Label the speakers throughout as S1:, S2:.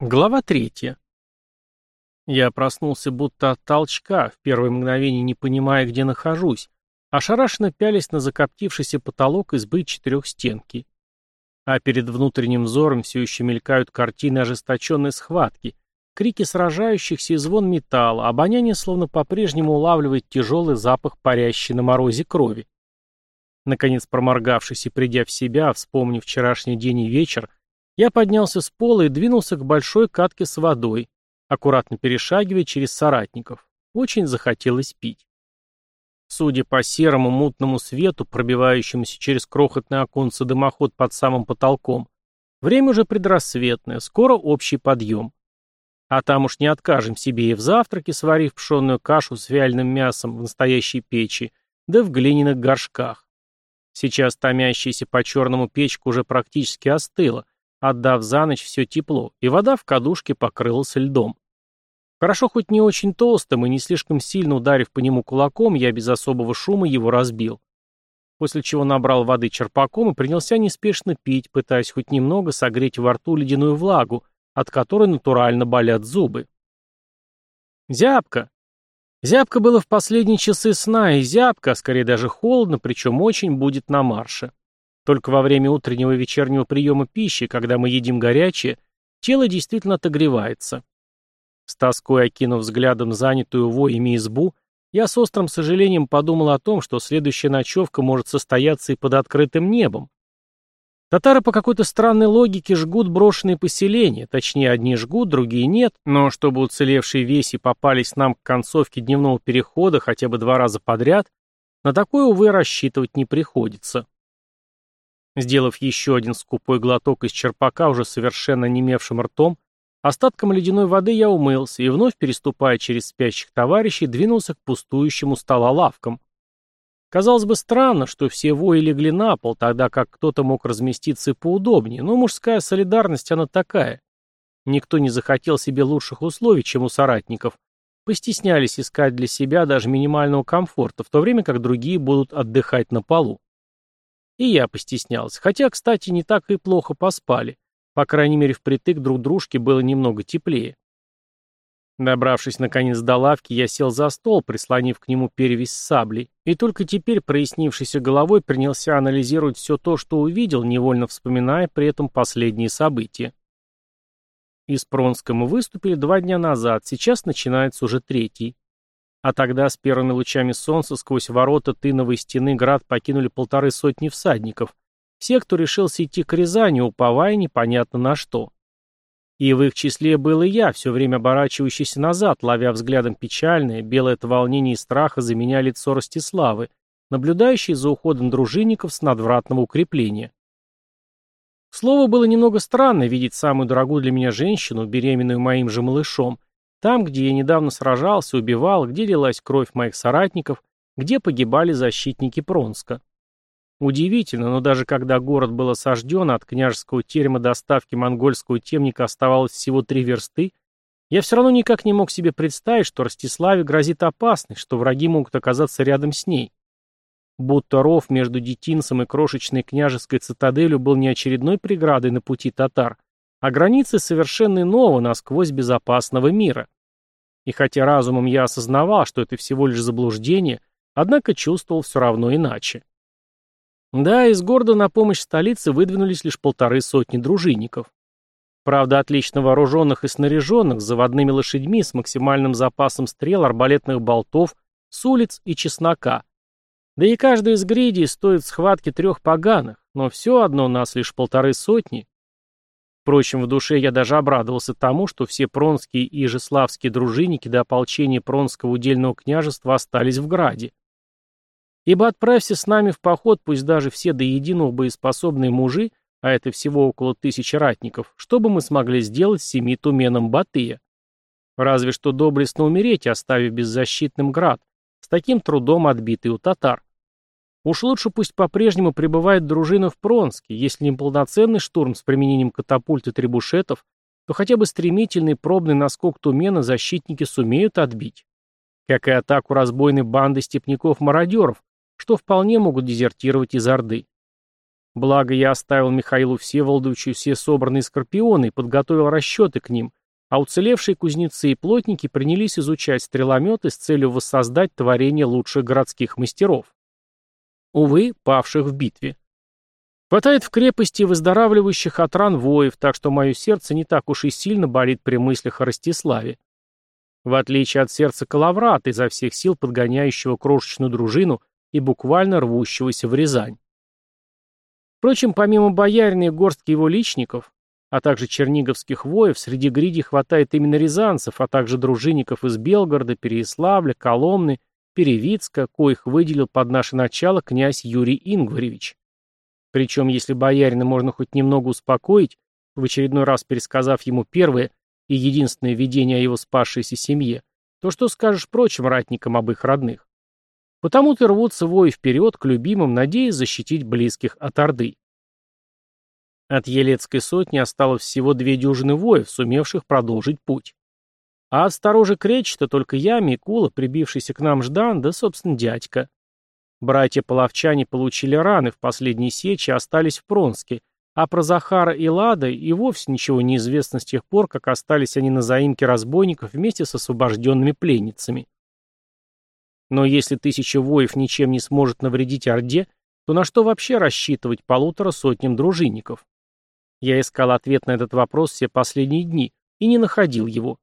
S1: Глава третья. Я проснулся будто от толчка, в первое мгновение не понимая, где нахожусь, ошарашенно пялись на закоптившийся потолок избы четырехстенки. А перед внутренним взором все еще мелькают картины ожесточенной схватки, крики сражающихся и звон металла, обоняние словно по-прежнему улавливает тяжелый запах парящей на морозе крови. Наконец проморгавшись и придя в себя, вспомнив вчерашний день и вечер, я поднялся с пола и двинулся к большой катке с водой, аккуратно перешагивая через соратников. Очень захотелось пить. Судя по серому мутному свету, пробивающемуся через крохотное оконце дымоход под самым потолком, время уже предрассветное, скоро общий подъем. А там уж не откажем себе и в завтраке, сварив пшенную кашу с вяленым мясом в настоящей печи, да в глиняных горшках. Сейчас томящаяся по черному печка уже практически остыла, отдав за ночь все тепло, и вода в кадушке покрылась льдом. Хорошо хоть не очень толстым и не слишком сильно ударив по нему кулаком, я без особого шума его разбил. После чего набрал воды черпаком и принялся неспешно пить, пытаясь хоть немного согреть во рту ледяную влагу, от которой натурально болят зубы. Зябко. Зябко было в последние часы сна, и зябко, а скорее даже холодно, причем очень будет на марше. Только во время утреннего и вечернего приема пищи, когда мы едим горячее, тело действительно отогревается. С тоской окинув взглядом занятую воями избу, я с острым сожалением подумал о том, что следующая ночевка может состояться и под открытым небом. Татары по какой-то странной логике жгут брошенные поселения, точнее, одни жгут, другие нет, но чтобы уцелевшие веси попались нам к концовке дневного перехода хотя бы два раза подряд, на такое, увы, рассчитывать не приходится. Сделав еще один скупой глоток из черпака, уже совершенно немевшим ртом, остатком ледяной воды я умылся и, вновь переступая через спящих товарищей, двинулся к пустующему стола лавкам. Казалось бы, странно, что все вои легли на пол, тогда как кто-то мог разместиться поудобнее, но мужская солидарность она такая. Никто не захотел себе лучших условий, чем у соратников. Постеснялись искать для себя даже минимального комфорта, в то время как другие будут отдыхать на полу. И я постеснялся. Хотя, кстати, не так и плохо поспали. По крайней мере, впритык друг дружке было немного теплее. Добравшись наконец до лавки, я сел за стол, прислонив к нему перевязь с саблей, и только теперь, прояснившейся головой, принялся анализировать все то, что увидел, невольно вспоминая при этом последние события. Из Пронска мы выступили два дня назад, сейчас начинается уже третий. А тогда с первыми лучами солнца сквозь ворота тыновой стены град покинули полторы сотни всадников. Все, кто решился идти к Рязани, уповая непонятно на что. И в их числе был и я, все время оборачивающийся назад, ловя взглядом печальное, белое от волнения и страха за меня лицо Ростиславы, наблюдающий за уходом дружинников с надвратного укрепления. Слово было немного странно видеть самую дорогую для меня женщину, беременную моим же малышом, там, где я недавно сражался, убивал, где лилась кровь моих соратников, где погибали защитники Пронска. Удивительно, но даже когда город был осажден, от княжеского терема доставки монгольского темника оставалось всего три версты, я все равно никак не мог себе представить, что Ростиславе грозит опасность, что враги могут оказаться рядом с ней. Будто ров между детинцем и крошечной княжеской цитаделью был не очередной преградой на пути татар, а границы совершенно иного, насквозь безопасного мира. И хотя разумом я осознавал, что это всего лишь заблуждение, однако чувствовал все равно иначе. Да, из города на помощь столице выдвинулись лишь полторы сотни дружинников. Правда, отлично вооруженных и снаряженных, с заводными лошадьми, с максимальным запасом стрел, арбалетных болтов, с улиц и чеснока. Да и каждая из гридий стоит схватки трех поганых, но все одно нас лишь полторы сотни, Впрочем, в душе я даже обрадовался тому, что все пронские и ижеславские дружинники до ополчения пронского удельного княжества остались в Граде. Ибо отправься с нами в поход, пусть даже все до единого боеспособные мужи, а это всего около тысячи ратников, что бы мы смогли сделать с семи туменом Батыя? Разве что доблестно умереть, оставив беззащитным град, с таким трудом отбитый у татар. Уж лучше пусть по-прежнему пребывает дружина в Пронске, если не полноценный штурм с применением катапульт и требушетов, то хотя бы стремительный пробный наскок Тумена защитники сумеют отбить. Как и атаку разбойной банды степняков-мародеров, что вполне могут дезертировать из Орды. Благо я оставил Михаилу Всеволодовичу все собранные скорпионы и подготовил расчеты к ним, а уцелевшие кузнецы и плотники принялись изучать стрелометы с целью воссоздать творение лучших городских мастеров. Увы, павших в битве. Хватает в крепости выздоравливающих от ран воев, так что мое сердце не так уж и сильно болит при мыслях о Ростиславе. В отличие от сердца Калаврата, изо всех сил подгоняющего крошечную дружину и буквально рвущегося в Рязань. Впрочем, помимо боярина и горстки его личников, а также черниговских воев, среди гриди хватает именно рязанцев, а также дружинников из Белгорода, Переяславля, Коломны, Перевицка, коих выделил под наше начало князь Юрий Ингваревич. Причем, если боярина можно хоть немного успокоить, в очередной раз пересказав ему первое и единственное видение о его спасшейся семье, то что скажешь прочим ратникам об их родных? Потому-то рвутся вои вперед к любимым, надеясь защитить близких от Орды. От Елецкой сотни осталось всего две дюжины воев, сумевших продолжить путь. А от сторожа Кречета только я, Микула, прибившийся к нам Ждан, да, собственно, дядька. Братья-половчане получили раны в последней сече и остались в Пронске, а про Захара и Лада и вовсе ничего не известно с тех пор, как остались они на заимке разбойников вместе с освобожденными пленницами. Но если тысяча воев ничем не сможет навредить Орде, то на что вообще рассчитывать полутора сотням дружинников? Я искал ответ на этот вопрос все последние дни и не находил его.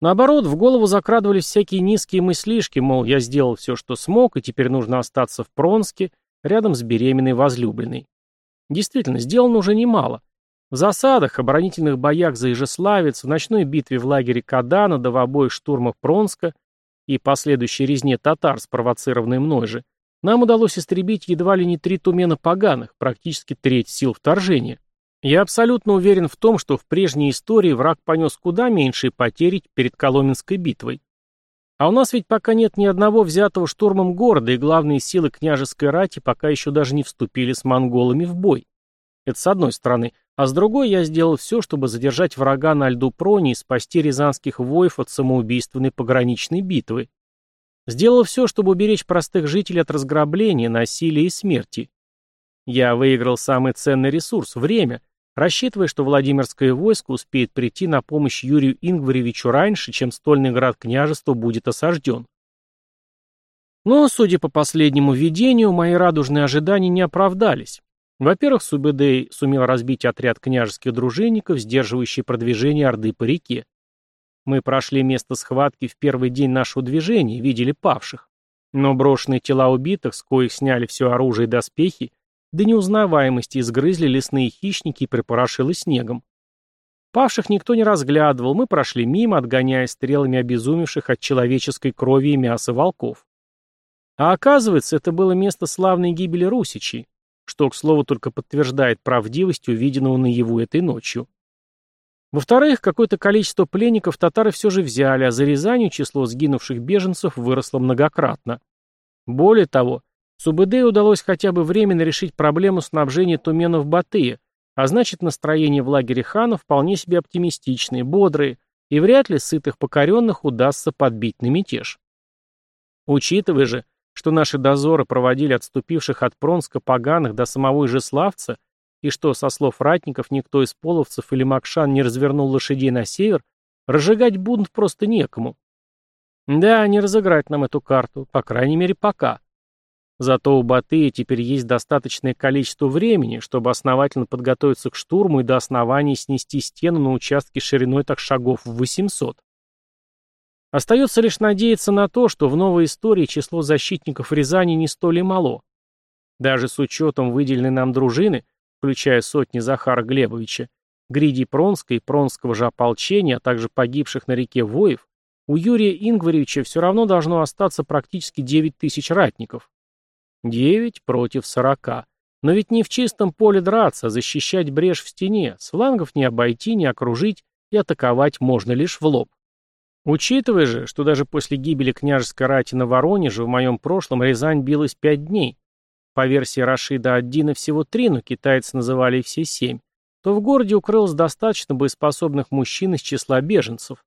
S1: Наоборот, в голову закрадывались всякие низкие мыслишки, мол, я сделал все, что смог, и теперь нужно остаться в Пронске, рядом с беременной возлюбленной. Действительно, сделано уже немало. В засадах, оборонительных боях за Ижеславец, в ночной битве в лагере Кадана, да в обоих штурмах Пронска – и последующей резне татар, спровоцированной мной же, нам удалось истребить едва ли не три тумена поганых, практически треть сил вторжения. Я абсолютно уверен в том, что в прежней истории враг понес куда меньшие потери перед Коломенской битвой. А у нас ведь пока нет ни одного взятого штурмом города, и главные силы княжеской рати пока еще даже не вступили с монголами в бой. Это с одной стороны. А с другой я сделал все, чтобы задержать врага на льду Прони и спасти рязанских воев от самоубийственной пограничной битвы. Сделал все, чтобы уберечь простых жителей от разграбления, насилия и смерти. Я выиграл самый ценный ресурс – время, рассчитывая, что Владимирское войско успеет прийти на помощь Юрию Ингваревичу раньше, чем стольный град княжества будет осажден. Но, судя по последнему видению, мои радужные ожидания не оправдались. Во-первых, Субэдэй сумел разбить отряд княжеских дружинников, сдерживающий продвижение Орды по реке. Мы прошли место схватки в первый день нашего движения, видели павших. Но брошенные тела убитых, с коих сняли все оружие и доспехи, до неузнаваемости изгрызли лесные хищники и припорошило снегом. Павших никто не разглядывал, мы прошли мимо, отгоняя стрелами обезумевших от человеческой крови и мяса волков. А оказывается, это было место славной гибели русичей, что, к слову, только подтверждает правдивость увиденного наяву этой ночью. Во-вторых, какое-то количество пленников татары все же взяли, а за Рязанью число сгинувших беженцев выросло многократно. Более того, Субэдэ удалось хотя бы временно решить проблему снабжения туменов Батыя, а значит настроение в лагере ханов вполне себе оптимистичные, бодрые, и вряд ли сытых покоренных удастся подбить на мятеж. Учитывая же, что наши дозоры проводили отступивших от Пронска поганых до самого Ижеславца, и что, со слов ратников, никто из половцев или макшан не развернул лошадей на север, разжигать бунт просто некому. Да, не разыграть нам эту карту, по крайней мере, пока. Зато у Батыя теперь есть достаточное количество времени, чтобы основательно подготовиться к штурму и до основания снести стену на участке шириной так шагов в 800. Остается лишь надеяться на то, что в новой истории число защитников Рязани не столь и мало. Даже с учетом выделенной нам дружины, включая сотни Захара Глебовича, Гриди Пронска и Пронского же ополчения, а также погибших на реке Воев, у Юрия Ингваревича все равно должно остаться практически 9 тысяч ратников. 9 против 40. Но ведь не в чистом поле драться, а защищать брешь в стене, с флангов не обойти, не окружить, и атаковать можно лишь в лоб. Учитывая же, что даже после гибели княжеской рати на Воронеже в моем прошлом Рязань билась пять дней, по версии Рашида Аддина всего три, но китайцы называли все семь, то в городе укрылось достаточно боеспособных мужчин из числа беженцев.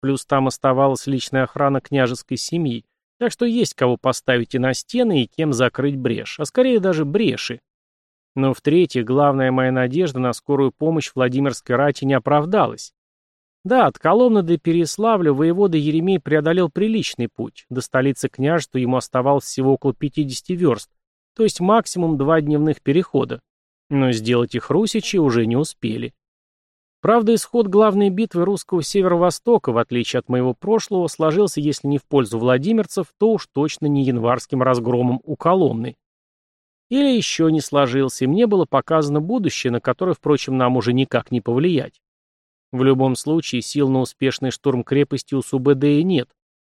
S1: Плюс там оставалась личная охрана княжеской семьи, так что есть кого поставить и на стены, и кем закрыть брешь, а скорее даже бреши. Но в-третьих, главная моя надежда на скорую помощь Владимирской рати не оправдалась. Да, от Коломны до Переславля воевода Еремей преодолел приличный путь. До столицы княжества ему оставалось всего около 50 верст, то есть максимум два дневных перехода. Но сделать их русичи уже не успели. Правда, исход главной битвы русского северо-востока, в отличие от моего прошлого, сложился, если не в пользу владимирцев, то уж точно не январским разгромом у Коломны. Или еще не сложился, и мне было показано будущее, на которое, впрочем, нам уже никак не повлиять. В любом случае, сил на успешный штурм крепости у Субэдея нет.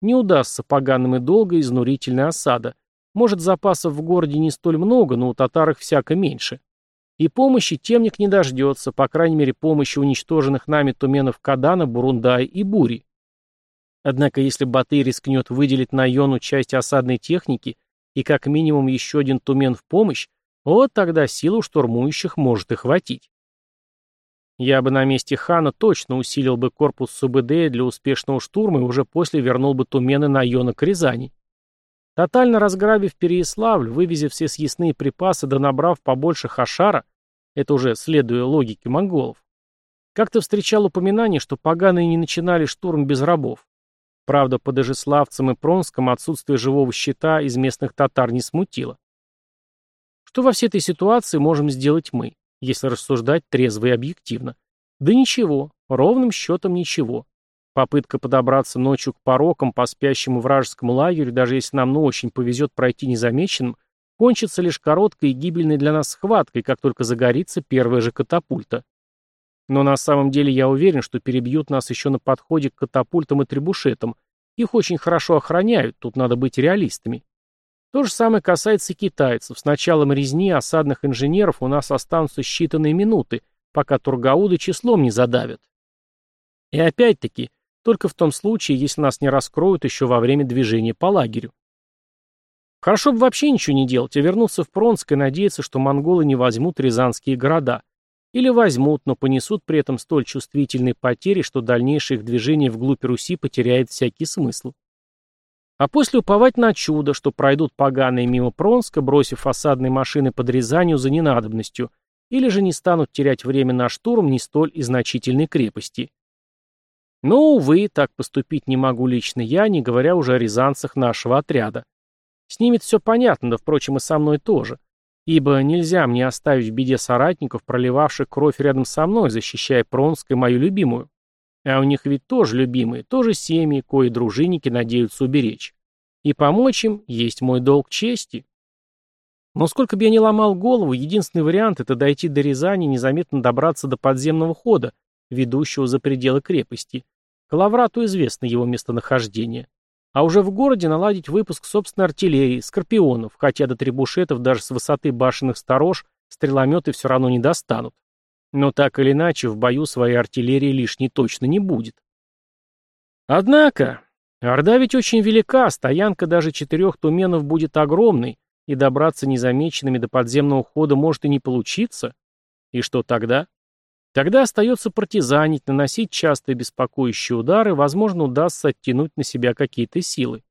S1: Не удастся поганым и долго изнурительная осада. Может, запасов в городе не столь много, но у татар их всяко меньше. И помощи темник не дождется, по крайней мере, помощи уничтоженных нами туменов Кадана, Бурундая и Бури. Однако, если Батый рискнет выделить на Йону часть осадной техники и как минимум еще один тумен в помощь, вот тогда силу штурмующих может и хватить. Я бы на месте хана точно усилил бы корпус СУБД для успешного штурма и уже после вернул бы тумены на Йона к Рязани. Тотально разграбив Переяславль, вывезя все съестные припасы да набрав побольше хашара, это уже следуя логике монголов, как-то встречал упоминание, что поганые не начинали штурм без рабов. Правда, по Дежеславцам и Пронском отсутствие живого щита из местных татар не смутило. Что во всей этой ситуации можем сделать мы, если рассуждать трезво и объективно? Да ничего, ровным счетом ничего. Попытка подобраться ночью к порокам по спящему вражескому лагерю, даже если нам ну очень повезет пройти незамеченным, кончится лишь короткой и гибельной для нас схваткой, как только загорится первая же катапульта. Но на самом деле я уверен, что перебьют нас еще на подходе к катапультам и требушетам. Их очень хорошо охраняют, тут надо быть реалистами. То же самое касается и китайцев. С началом резни осадных инженеров у нас останутся считанные минуты, пока Тургауды числом не задавят. И опять-таки, только в том случае, если нас не раскроют еще во время движения по лагерю. Хорошо бы вообще ничего не делать, а вернуться в Пронск и надеяться, что монголы не возьмут рязанские города. Или возьмут, но понесут при этом столь чувствительные потери, что дальнейшее их движение вглубь Руси потеряет всякий смысл. А после уповать на чудо, что пройдут поганые мимо Пронска, бросив осадные машины под Рязанью за ненадобностью, или же не станут терять время на штурм не столь и значительной крепости. Но, увы, так поступить не могу лично я, не говоря уже о рязанцах нашего отряда. С ними все понятно, да, впрочем, и со мной тоже. Ибо нельзя мне оставить в беде соратников, проливавших кровь рядом со мной, защищая Пронской мою любимую. А у них ведь тоже любимые, тоже семьи, кои дружинники надеются уберечь. И помочь им есть мой долг чести. Но сколько бы я ни ломал голову, единственный вариант — это дойти до Рязани и незаметно добраться до подземного хода, ведущего за пределы крепости. Калаврату известно его местонахождение. А уже в городе наладить выпуск собственной артиллерии, скорпионов, хотя до требушетов даже с высоты башенных сторож стрелометы все равно не достанут. Но так или иначе, в бою своей артиллерии лишней точно не будет. Однако, Орда ведь очень велика, стоянка даже четырех туменов будет огромной, и добраться незамеченными до подземного хода может и не получиться. И что тогда? Тогда остается партизанить, наносить частые беспокоящие удары, возможно, удастся оттянуть на себя какие-то силы.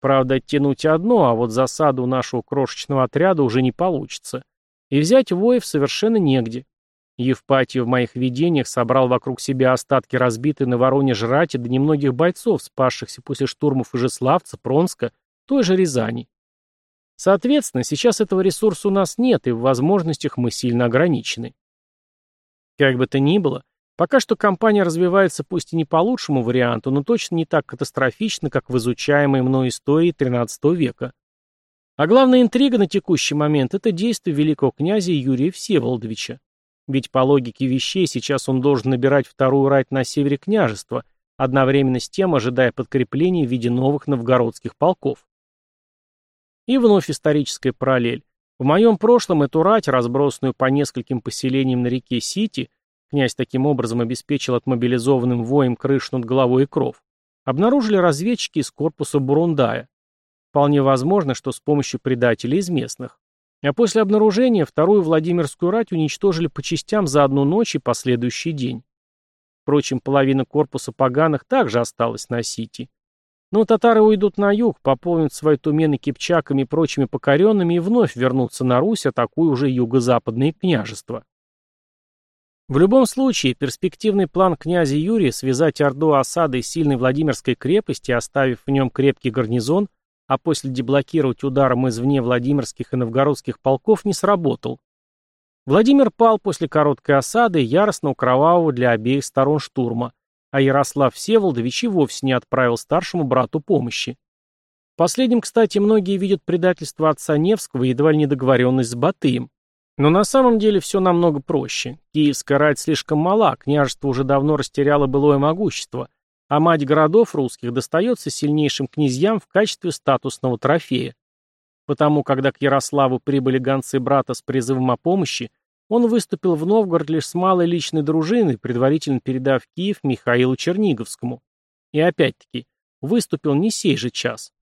S1: Правда, оттянуть одно, а вот засаду нашего крошечного отряда уже не получится. И взять воев совершенно негде. Евпатий в моих видениях собрал вокруг себя остатки разбитой на Воронеж рати до немногих бойцов, спасшихся после штурмов Ижеславца, Пронска, той же Рязани. Соответственно, сейчас этого ресурса у нас нет, и в возможностях мы сильно ограничены. Как бы то ни было, пока что компания развивается пусть и не по лучшему варианту, но точно не так катастрофично, как в изучаемой мной истории XIII века. А главная интрига на текущий момент – это действие великого князя Юрия Всеволодовича. Ведь по логике вещей сейчас он должен набирать вторую рать на севере княжества, одновременно с тем ожидая подкрепления в виде новых новгородских полков. И вновь историческая параллель. В моем прошлом эту рать, разбросанную по нескольким поселениям на реке Сити, князь таким образом обеспечил отмобилизованным воем крышу над головой и кров, обнаружили разведчики из корпуса Бурундая. Вполне возможно, что с помощью предателей из местных. А после обнаружения вторую Владимирскую рать уничтожили по частям за одну ночь и последующий день. Впрочем, половина корпуса поганых также осталась на Сити. Но татары уйдут на юг, пополнят свои тумены кипчаками и прочими покоренными и вновь вернутся на Русь, атакуя уже юго-западные княжества. В любом случае, перспективный план князя Юрия связать Орду осадой сильной Владимирской крепости, оставив в нем крепкий гарнизон, а после деблокировать ударом извне Владимирских и Новгородских полков, не сработал. Владимир пал после короткой осады, яростно кровавого для обеих сторон штурма, а Ярослав Всеволодович и вовсе не отправил старшему брату помощи. Последним, кстати, многие видят предательство отца Невского и едва ли недоговоренность с Батыем. Но на самом деле все намного проще. Киевская рать слишком мала, княжество уже давно растеряло былое могущество, а мать городов русских достается сильнейшим князьям в качестве статусного трофея. Потому, когда к Ярославу прибыли гонцы брата с призывом о помощи, он выступил в Новгород лишь с малой личной дружиной, предварительно передав Киев Михаилу Черниговскому. И опять-таки, выступил не сей же час.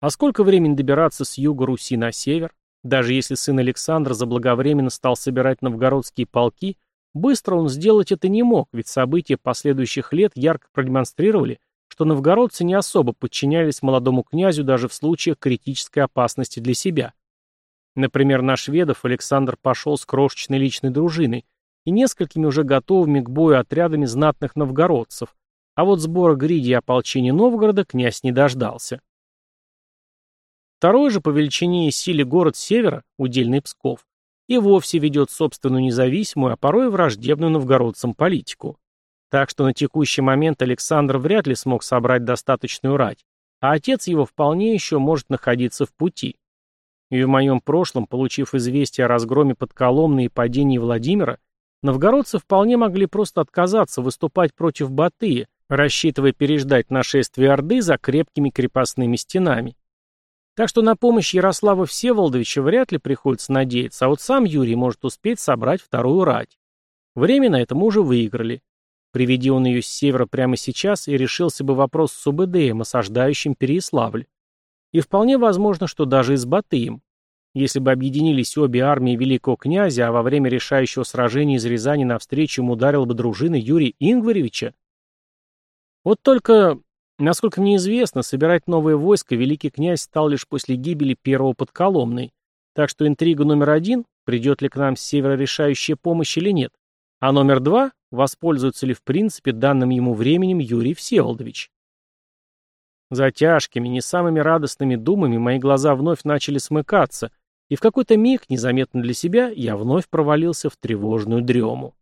S1: А сколько времени добираться с юга Руси на север? Даже если сын Александра заблаговременно стал собирать новгородские полки, быстро он сделать это не мог, ведь события последующих лет ярко продемонстрировали, что новгородцы не особо подчинялись молодому князю даже в случаях критической опасности для себя. Например, на шведов Александр пошел с крошечной личной дружиной и несколькими уже готовыми к бою отрядами знатных новгородцев, а вот сбора гриди и ополчения Новгорода князь не дождался. Второй же по величине и силе город севера, удельный Псков, и вовсе ведет собственную независимую, а порой враждебную новгородцам политику. Так что на текущий момент Александр вряд ли смог собрать достаточную рать, а отец его вполне еще может находиться в пути. И в моем прошлом, получив известие о разгроме под Коломной и падении Владимира, новгородцы вполне могли просто отказаться выступать против Батыя, рассчитывая переждать нашествие Орды за крепкими крепостными стенами. Так что на помощь Ярослава Всеволодовича вряд ли приходится надеяться, а вот сам Юрий может успеть собрать вторую рать. Время на это уже выиграли. Приведи он ее с севера прямо сейчас, и решился бы вопрос с Убедеем, осаждающим Переяславль. И вполне возможно, что даже и с Батыем. Если бы объединились обе армии великого князя, а во время решающего сражения из Рязани навстречу ему ударил бы дружина Юрия Ингваревича. Вот только, насколько мне известно, собирать новое войско великий князь стал лишь после гибели первого под Коломной. Так что интрига номер один, придет ли к нам с севера решающая помощь или нет, а номер два, воспользуется ли в принципе данным ему временем Юрий Всеволодович. За тяжкими, не самыми радостными думами мои глаза вновь начали смыкаться, и в какой-то миг, незаметно для себя, я вновь провалился в тревожную дрему.